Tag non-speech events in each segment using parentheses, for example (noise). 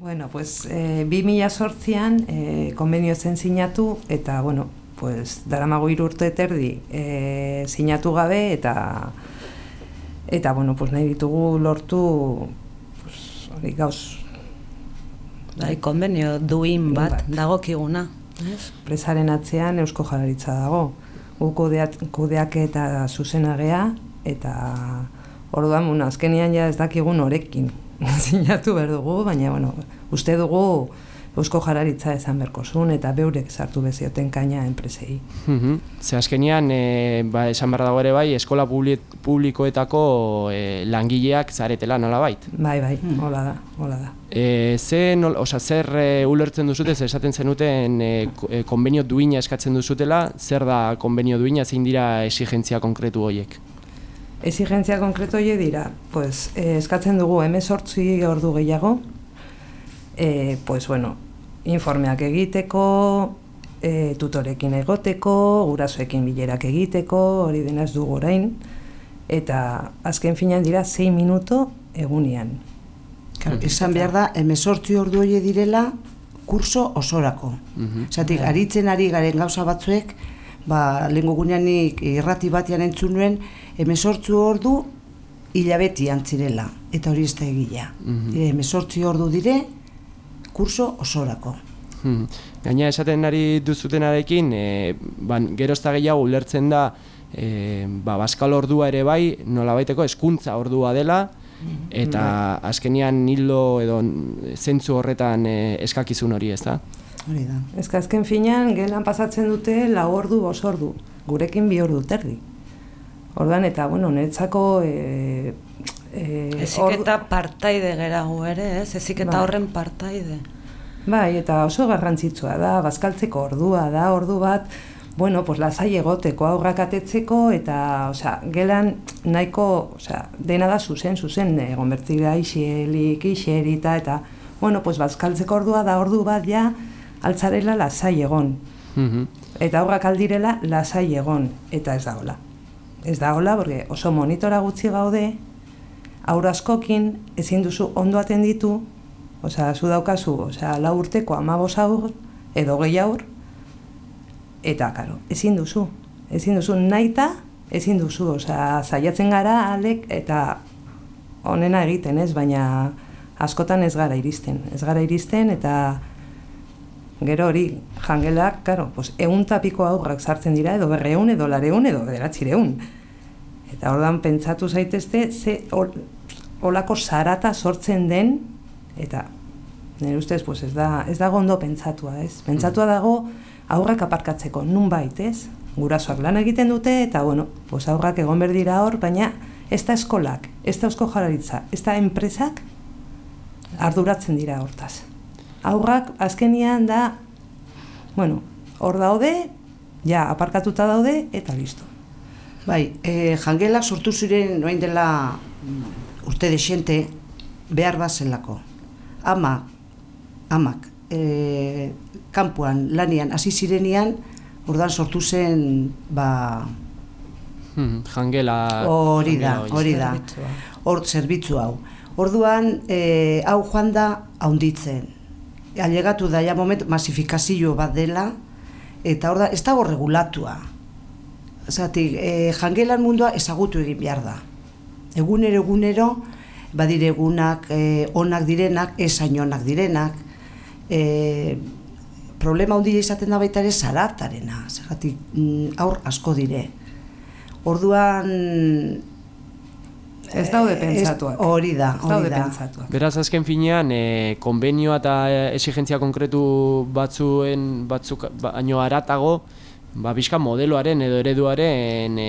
Bueno, pues e, 2000 sortzian e, konbenio zen sinatu eta, bueno, pues, daramago irurte terdi e, sinatu gabe eta eta, bueno, pues, nahi ditugu lortu pues, hori gauz Bai, konbenio duin bat, bat. dagokiguna. Presaren atzean eusko jalaritza dago. Gu kudeak eta zuzenagea eta orduan, bueno, azkenian ja ez dakigun orekin (laughs) sinatu behar dugu, baina, bueno, uste dugu eusko jararitza esan berkozun eta beurek sartu bezioten kaina enpresei. Mm Ze azkenian, e, ba, esan behar dago ere bai, eskola publikoetako e, langileak zaretela nola bait? Bai, bai, mm. hola da, hola da. E, ze, nol, oza, zer e, ulertzen duzute, zer esaten zenuten e, konbenio duina eskatzen duzutela, zer da konbenio duina, zein dira exigentzia konkretu horiek? Exigentzia konkretu hori dira, pues, eh, eskatzen dugu emezortzi ordu gehiago, eh, pues, bueno, informeak egiteko, eh, tutorekin egoteko, gurasoekin bilerak egiteko, hori denaz dugu orain, eta azken finan dira 6 minuto egunian. Claro, esan behar da, emezortzi ordu hori direla kurso osorako. Mm -hmm. aritzen ari garen gauza batzuek, ba, lehen guguneanik irrati batian entzun nuen, emezortzu ordu hilabeti antzirela, eta hori ez da egila. Mm -hmm. ordu dire, kurso osorako. Hmm. Gaina esaten ari duzutenarekin, e, ban, gerozta gehiago ulertzen da, e, ba, baskal ordua ere bai, nola baiteko eskuntza ordua dela, eta mm azkenian nilo edo zentzu horretan e, eskakizun hori ez da? Hori da. Ez azken finean, gelan pasatzen dute la ordu, bos ordu, gurekin bi ordu terdi. Ordan eta bueno, netzako eh eh eziketa partaide gera gu ere, ez? Eziketa ba. horren partaide. Bai, eta oso garrantzitsua da, bazkaltzeko ordua da, ordu bat, bueno, pues lasai egoteko aurrak atetzeko eta, osea, gelan nahiko, osea, dena da zuzen, zuzen egon bertzira ixelik, ixerita eta bueno, pues bazkaltzeko ordua da ordu bat ja altzarela lasai egon. Mm Eta aurrak aldirela lasai egon eta ez da hola ez da hola, porque oso monitora gutxi gaude, auraskokin ezin duzu ondo atenditu, osea, zu daukazu, osea, la urteko amabos aur, edo gehi aur, eta, karo, ezin duzu. Ezin duzu naita, ezin duzu, osea, zaiatzen gara alek, eta onena egiten ez, baina askotan ez gara iristen. Ez gara iristen, eta gero hori, jangelak, karo, pues, egun tapiko aurrak sartzen dira, edo berreun, edo lareun, edo bederatzireun. Eta ordan pentsatu zaitezte, ze olako sarata sortzen den, eta nire ustez, pues, ez, da, ez dago ondo pentsatua, ez? Pentsatua mm. dago aurrak aparkatzeko, nun bait, ez? Gurasoak lan egiten dute, eta bueno, pues, aurrak egon berdira hor, baina ez da eskolak, ez da eusko jararitza, ez da enpresak arduratzen dira hortaz aurrak azkenian da, bueno, hor daude, ja, aparkatuta daude, eta listo. Bai, e, jangelak sortu ziren noain dela mm, urte desente behar bazelako. Ama, amak, e, kanpuan, lanian, hasi zirenian, ordan sortu zen, ba... Hmm, jangela... Hori da, hori da. Hor zerbitzu hau. Orduan, e, hau joan da haunditzen ailegatu da ja moment masifikazio bat dela eta hor da ez dago regulatua. Zati, e, jangelan mundua ezagutu egin behar da. Egunero egunero badire egunak e, onak direnak, esain onak direnak. E, problema handia izaten da baita ere zaratarena. Zergatik mm, aur asko dire. Orduan Ez daude eh, pentsatuak. Hori da, hori da. Beraz, azken finean, e, konbenioa eta exigentzia konkretu batzuen batzuk baino aratago, ba, bizka modeloaren edo ereduaren e,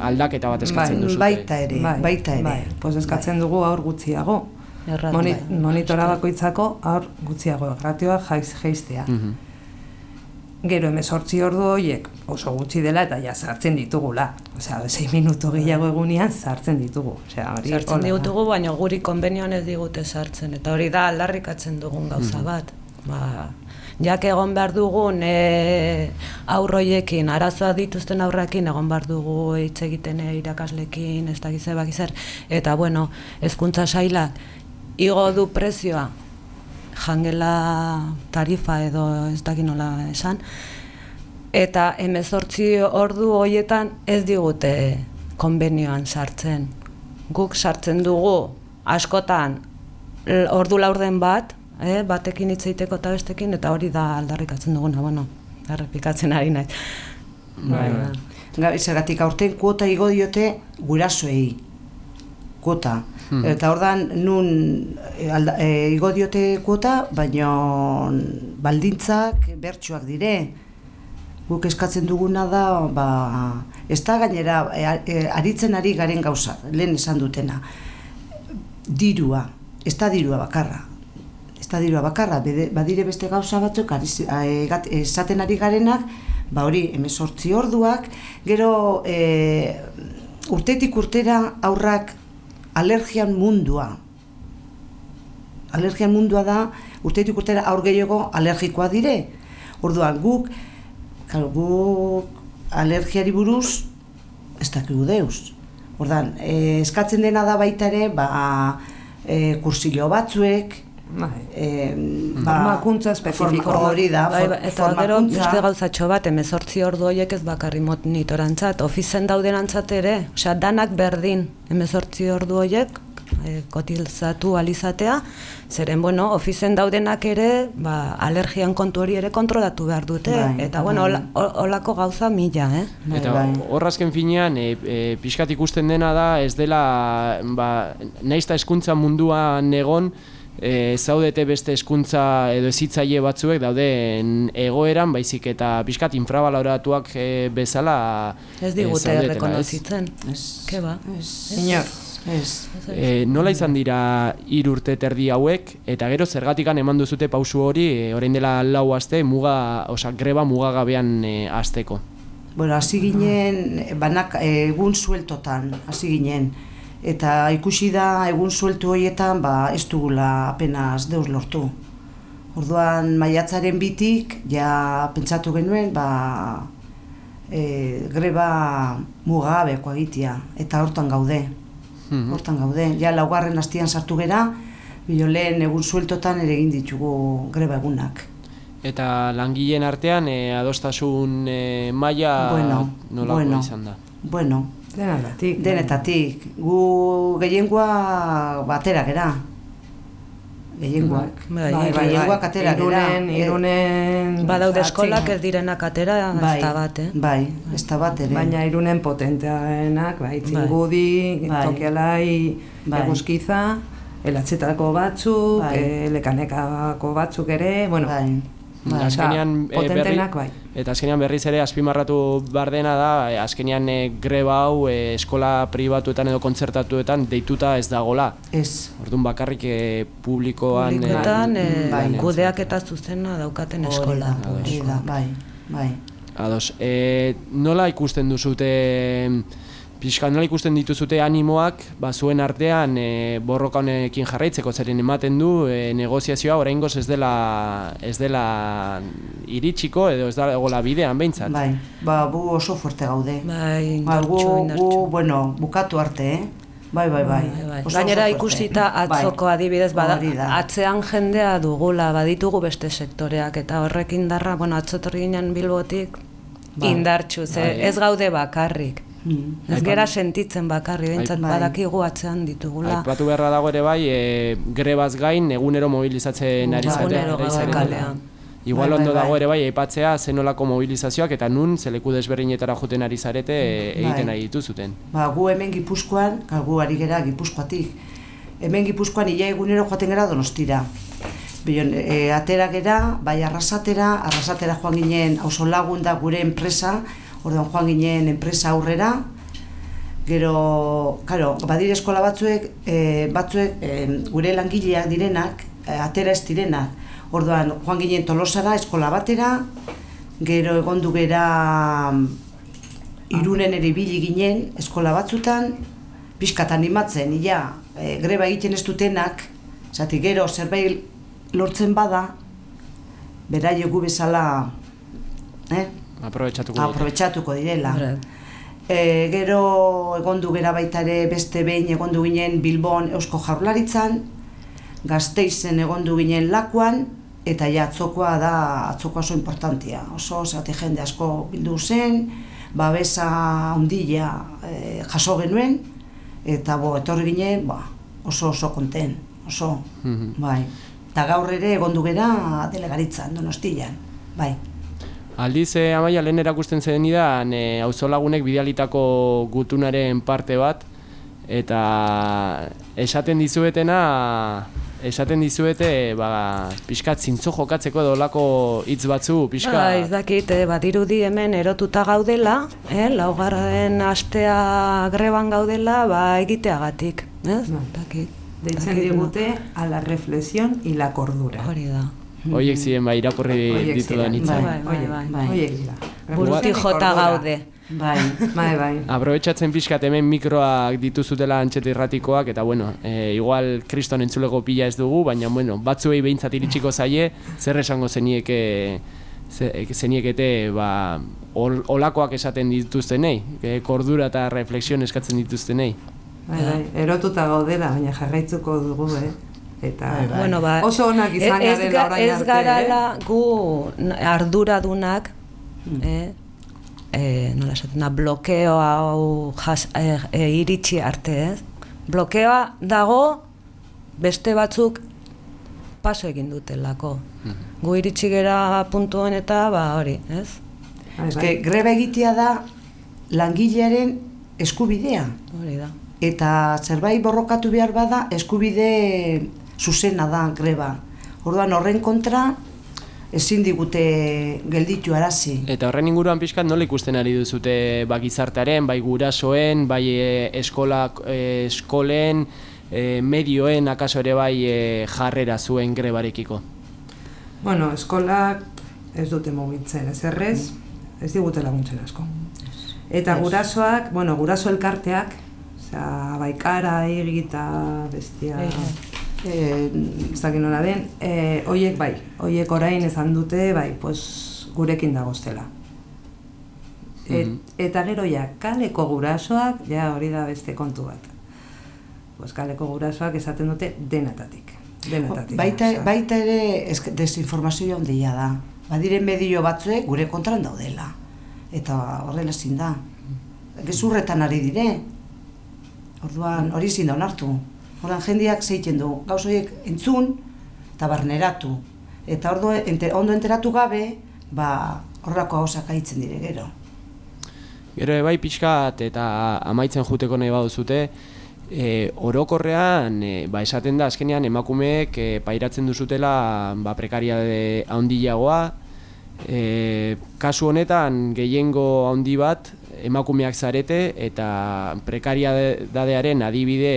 aldaketa bat eskatzen bai, Baita ere, bai, baita ere. Bai, pues eskatzen bai. dugu aur gutxiago. Moni, bai. Monitora bakoitzako aur gutxiago, ratioa jaiz jaiztea. Mm gero emezortzi ordu horiek oso gutxi dela eta ja sartzen ditugula. Osea, 6 minutu gehiago egunean sartzen ditugu. Osea, hori sartzen ditugu, baina guri konbenioan ez digute sartzen. Eta hori da aldarrikatzen dugun gauza mm. bat. Ba, jak egon behar dugun e, aurroiekin, arazoa dituzten aurrakin egon behar dugu hitz egiten e, irakaslekin, ez da gizebak Eta bueno, hezkuntza sailak igo du prezioa jangela tarifa edo ez dakit nola esan. Eta hemezortzi ordu hoietan ez digute konbenioan sartzen. Guk sartzen dugu askotan ordu laurden bat, eh, batekin hitz egiteko eta bestekin, eta hori da aldarrikatzen duguna, bueno, errepikatzen ari naiz. Bai, bai. Ga- Zergatik aurten kuota igo diote gurasoei. Kuota. Hmm. Eta ordan nun e, alda, e, igo diote kuota, baina baldintzak bertsuak dire. Guk eskatzen duguna da, ba, ez da gainera e, e, aritzen ari garen gauza, lehen esan dutena. Dirua, ez da dirua bakarra. Ez da dirua bakarra, bede, badire beste gauza batzuk e, esaten ari garenak, ba hori, emezortzi orduak, gero e, urtetik urtera aurrak alergian mundua. Alergian mundua da, urtetik urtera aur gehiago alergikoa dire. Orduan guk, claro, guk alergiari buruz ez dakigu deus. Orduan, e, eskatzen dena da baita ere, ba, e, kursillo batzuek, Bai. e, Formakuntza espezifiko. Hori da, Bai, bai, eta gero beste gauzatxo bat, emezortzi ordu horiek ez bakarri monitorantzat, ofizen daudenantzat ere, osea, danak berdin, emezortzi ordu horiek, e, kotilzatu alizatea, zeren, bueno, ofizen daudenak ere, ba, alergian kontu hori ere kontrolatu behar dute, Bai, eta, bueno, bai. hola- ho- holako gauza mila, eh? Bai, Eta bai. hor azken finean, e, e, pixkat ikusten dena da, ez dela, ba, naizta hezkuntza munduan egon, e, zaudete beste hezkuntza edo ezitzaile batzuek dauden egoeran, baizik eta pixkat infrabaloratuak e, bezala Ez e, digute zaudetela, ez? rekonozitzen. Ez. Ke ba? Ez. E, nola izan dira urte terdi hauek eta gero zergatikan eman duzute pausu hori e, orain dela lau aste muga, osea greba mugagabean e, hasteko. Bueno, hasi ginen banak egun sueltotan, hasi ginen. Eta ikusi da egun sueltu horietan, ba, ez dugula apenas deus lortu. Orduan maiatzaren bitik, ja pentsatu genuen, ba, e, greba mugabeko egitea, eta hortan gaude. Mhm. Hortan gaude. Ja laugarren hastian sartu gera, bilo lehen egun sueltotan ere egin ditugu greba egunak. Eta langileen artean e, adostasun e, maila Bueno, nolako bueno. izan da. Bueno, Denetatik. Denetatik, gu gehiengoa batera gera. Gehiengoak. Bai, Bai, bai, gehiengoak bai. atera gera. Irunen, Eh, Badaude eskolak ez direnak atera, ez bai, da bat, eh? Bai, ez da bat ere. Baina irunen potenteanak, bai, Bai. txingudi, Bai. tokialai, Bai. eguzkiza, elatxetako batzuk, Bai. eh, lekanekako batzuk ere, bueno, bai. Bai. Azkenean, e, potentenak bai. Eta azkenean berriz ere azpimarratu bar dena da, e, azkenean e, greba hau e, eskola pribatuetan edo kontzertatuetan deituta ez dagola. Ez. Orduan bakarrik e, publikoan... e, Publikoetan, eh, bai. kudeak eta zuzena daukaten eskola. da, hori da, bai, bai. Ados, e, nola ikusten duzute, pixka, nola ikusten dituzute animoak, ba, zuen artean e, borroka honekin jarraitzeko zeren ematen du e, negoziazioa oraingoz ez dela ez dela iritsiko edo ez dagoela bidean behintzat. Bai, ba, gu oso fuerte gaude. Bai, Ba, gu, indartxu, gu, indartxu. bueno, bukatu arte, eh? Bai, bai, bai. Bai, bai. Gainera ikusita atzoko Bai. adibidez bada, da. atzean jendea dugula baditugu beste sektoreak eta horrek indarra, bueno, atzotorri ginen Bilbotik Bai. indartxu, ze Bai. ez gaude bakarrik. Mm. Ez gera sentitzen bakarri, behintzat Bai. badakigu atzean ditugula. Aipatu beharra dago ere bai, e, grebaz gain egunero mobilizatzen ari Bai. zarete. Egunero. Igual Bai, bai, ondo dago bai. ere bai aipatzea zenolako mobilizazioak eta nun zeleku desberdinetara joten ari zarete e, egiten Bai. ari dituzuten. Ba, gu hemen Gipuzkoan, gu ari gera Gipuzkoatik. Hemen Gipuzkoan ia egunero joaten gera Donostira. Bion, e, atera gera, bai arrasatera, arrasatera joan ginen auzo lagun da gure enpresa, orduan joan ginen enpresa aurrera, gero, karo, badire eskola batzuek, e, batzuek e, gure langileak direnak, e, atera ez direnak. Orduan, joan ginen Tolosara, eskola batera, gero egondu gera irunen ere ibili ginen eskola batzutan, pixkat animatzen, ia, e, greba egiten ez dutenak, zati gero zerbait lortzen bada, beraio gu bezala, eh? Aprobetxatuko dute. aprobetxatuko direla. E, gero egondu gera baita ere beste behin egondu ginen Bilbon Eusko Jaurlaritzan, gazteizen egondu ginen lakuan, eta ja atzokoa da, atzokoa oso importantia. Oso, zate jende asko bildu zen, babesa ondila e, jaso genuen, eta bo, etorri ginen, ba, oso oso konten, oso, Mhm. bai. Eta gaur ere egondu gera delegaritzan, donostian, bai. Aldiz, eh, amaia, lehen erakusten zen idan, eh, auzolagunek bidalitako gutunaren parte bat, eta esaten dizuetena, esaten dizuete, ba, pixkat zintzo jokatzeko edo olako hitz batzu, pixka... Ba, ez dakit, eh, badirudi hemen erotuta gaudela, eh, laugarren astea greban gaudela, ba, egiteagatik, ez? Ba. Dakit. Deitzen digute a la reflexión y la cordura. Hori da. Hoiek ziren, ba, irakurri Horiek ditudan ziren, hitzak. Bai, bai, Horiek, bai. bai. horiek dira. Y jota gaude. Bai. Bai, bai. Aprobetxatzen pixkat hemen mikroak dituzutela antxete irratikoak, eta bueno, e, igual kriston entzulego pila ez dugu, baina bueno, batzuei behintzat iritsiko zaie, zer esango zenieke ze- zeniekete ba, ol, olakoak esaten dituztenei, e, kordura eta reflexion eskatzen dituztenei. Bai, bai. Erotuta gaudela, baina jarraitzuko dugu, eh? Eta Bai, bai. Bueno, ba, oso onak izan ez, garela orain ez arte, garala gu n- arduradunak, Mm. eh, eh, nola esaten da, blokeo hau jas, eh, eh, iritsi arte, ez? Blokeoa dago beste batzuk paso egin dutelako. Gu iritsi gera puntuen eta ba hori, ez? Bai, Eske, bai. greba egitea da langilearen eskubidea. Hori da. Eta zerbait borrokatu behar bada eskubide zuzena da greba. Orduan horren kontra ezin digute gelditu arazi. Eta horren inguruan pixkat nola ikusten ari duzute ba, gizartearen, bai gurasoen, bai e, eskolak, e, eskolen, e, medioen akaso ere bai e, jarrera zuen grebarekiko. Bueno, eskolak ez dute mugitzen, ez errez, ez digute laguntzen asko. Eta gurasoak, bueno, guraso elkarteak, osea, baikara, igi eta bestia, eh, ez dakit nola den, eh, hoiek bai, hoiek orain ezan dute, bai, pues, gurekin dagoztela. Et, Mhm. Eta gero ja, kaleko gurasoak, ja hori da beste kontu bat. Pues kaleko gurasoak esaten dute denatatik. Denatatik. Baita, osea. baita ere esk- desinformazio handia da. Badire medio batzuek gure kontran daudela. Eta horrela ezin da. Gezurretan ari dire. Orduan hori ezin da onartu. Orduan jendeak zeiten du. Gauz horiek entzun eta barneratu. Eta ordu, ente, ondo enteratu gabe, ba, horrako hausak aitzen dire gero. Gero ere bai pixkat eta amaitzen juteko nahi baduzute, e, orokorrean e, ba, esaten da azkenean emakumeek e, pairatzen duzutela ba, prekariade handiagoa, e, kasu honetan gehiengo handi bat emakumeak zarete eta prekariadearen adibide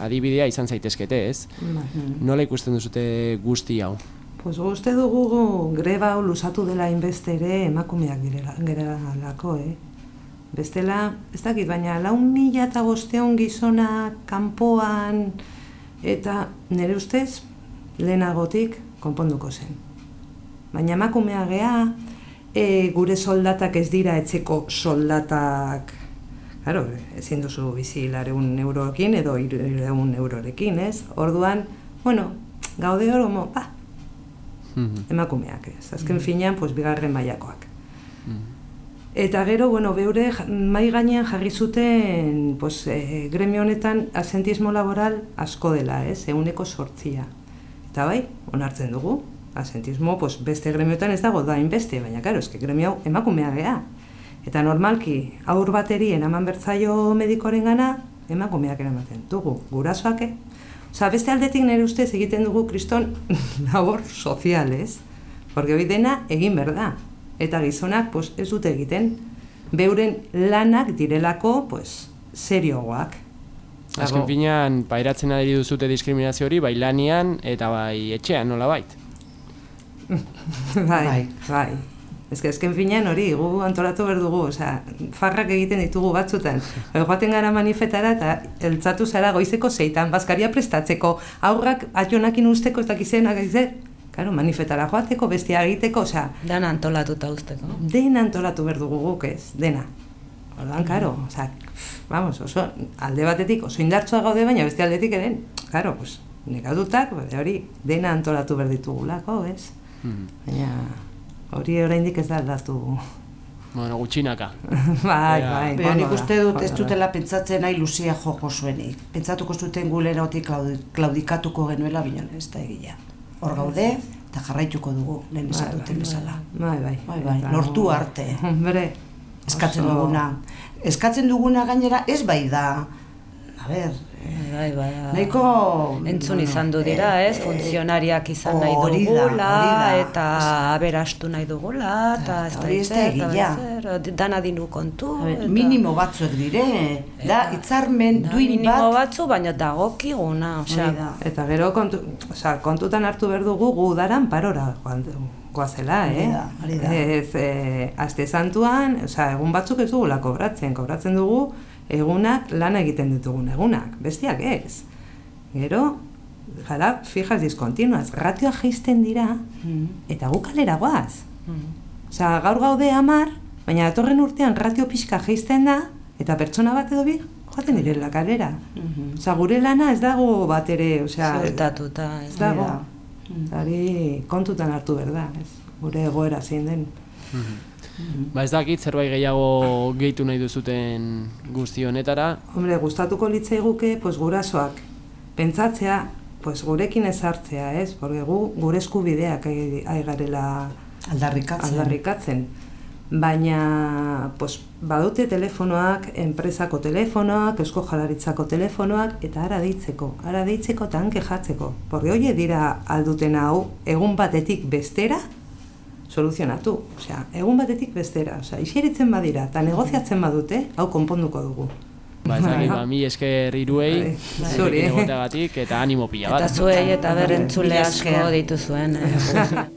adibidea izan zaitezkete, ez? Bai. Nola ikusten duzute guzti hau? Pues uste dugu greba hau lusatu dela inbeste ere emakumeak direla, gerelako, eh? Bestela, ez dakit, baina lau mila eta bosteon gizona kanpoan eta nire ustez lehenagotik konponduko zen. Baina emakumea gea, e, gure soldatak ez dira etxeko soldatak, claro, ezin duzu bizi lareun euroekin edo ireun eurorekin, ez? Orduan, bueno, gaude hor, homo, ba, emakumeak, ez. Azken finean, pues, bigarren mailakoak. Eta gero, bueno, beure mai gainean jarri zuten pues, e, gremio honetan asentismo laboral asko dela, ez, euneko sortzia. Eta bai, onartzen dugu, asentismo pues, beste gremioetan ez dago da inbeste, baina karo, eske gremio hau emakumea gea. Eta normalki, aur bateri enaman bertzaio medikoren gana, emakumeak eramaten dugu, gurasoak, eh? Osa, beste aldetik nire ustez egiten dugu kriston (laughs) labor sozial, ez? Porque hori dena egin behar da. Eta gizonak pues, ez dute egiten, beuren lanak direlako pues, serioagoak. Azken finean, pairatzen ari duzute diskriminazio hori, bai lanian eta bai etxean, nola bait. (laughs) bai, Bai. Ez que ezken finean hori, gu antolatu behar dugu, osea, farrak egiten ditugu batzutan. Joaten gara manifetara eta eltzatu zara goizeko zeitan, bazkaria prestatzeko, aurrak atxonakin usteko ez dakizenak egizer. Claro, manifetara joateko, bestia egiteko, osea, Dana antolatuta usteko. dena antolatu behar dugu guk ez, dena. Orduan, karo, osea, vamos, oso, alde batetik oso indartsua gaude, baina beste aldetik ere, karo, pues, nekatutak, bade hori, dena antolatu behar ditugulako, ez? Mhm. Baina hori oraindik ez da aldatu. Bueno, gutxinaka. (laughs) bai, bai. Baina nik uste dut ez dutela pentsatzen nahi Lucia joko zuenik. Pentsatuko zuten gulerotik klaudi- klaudikatuko genuela binon ez da egia. Hor gaude eta jarraituko dugu lehen esan Bai, duten bai, bezala. Bai, bai. Bai, bai, lortu arte. Hombre, Eskatzen duguna. Eskatzen duguna gainera ez bai da. A ber, Bai, bai, nahiko... Entzun izan du dira, ez? Funtzionariak izan nahi dugula, eta aberastu nahi dugula, eta ez da da egia. dana dinu kontu. A ber, eta- minimo batzuek dire, da hitzarmen Da, duin minimo bat, batzu, baina dagokiguna, osea. Eta gero kontu, osea, kontutan hartu behar dugu gu udaran parora joan goazela, eh? Hori da, hori da. Ez, e, aste santuan, osea, egun batzuk ez dugula kobratzen, kobratzen dugu egunak lan egiten ditugun egunak, bestiak ez. Gero, jara, fijas diskontinuaz, ratioa jaisten dira, Mm. eta gu kalera goaz. mm, Osea, gaur gaude amar, baina datorren urtean ratio pixka jaisten da, eta pertsona bat edo bi joaten direla kalera. Mhm. Osea, gure lana ez dago bat ere, osea, ziurtatuta, ez dago. Eta Hori kontutan hartu behar da, ez? Gure egoera zein den. Ba ez dakit zerbait gehiago gehitu nahi duzuten guzti honetara. Hombre, gustatuko litzaiguke, pues gurasoak pentsatzea, pues gurekin ezartzea, ez? Porque gu gure eskubideak ai ai garela Aldarrikatzen. aldarrikatzen. Baina, pues, badute telefonoak, enpresako telefonoak, eusko jalaritzako telefonoak, eta ara deitzeko, ara deitzeko eta hanke jatzeko. Porque hoie dira alduten hau, egun batetik bestera, soluzionatu. Osea, egun batetik bestera. Osea, iseritzen badira, eta negoziatzen badute, hau konponduko dugu. Ba ez dakit, Bai. ba, mi esker iruei, Bai, zurekin zuri. eta animo pila bat. Eta zuei eta berentzule asko dituzuen. Eh? (laughs)